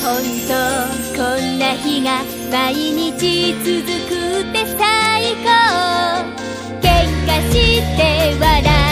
本当こんな日が毎日続くって最高。喧嘩して笑う。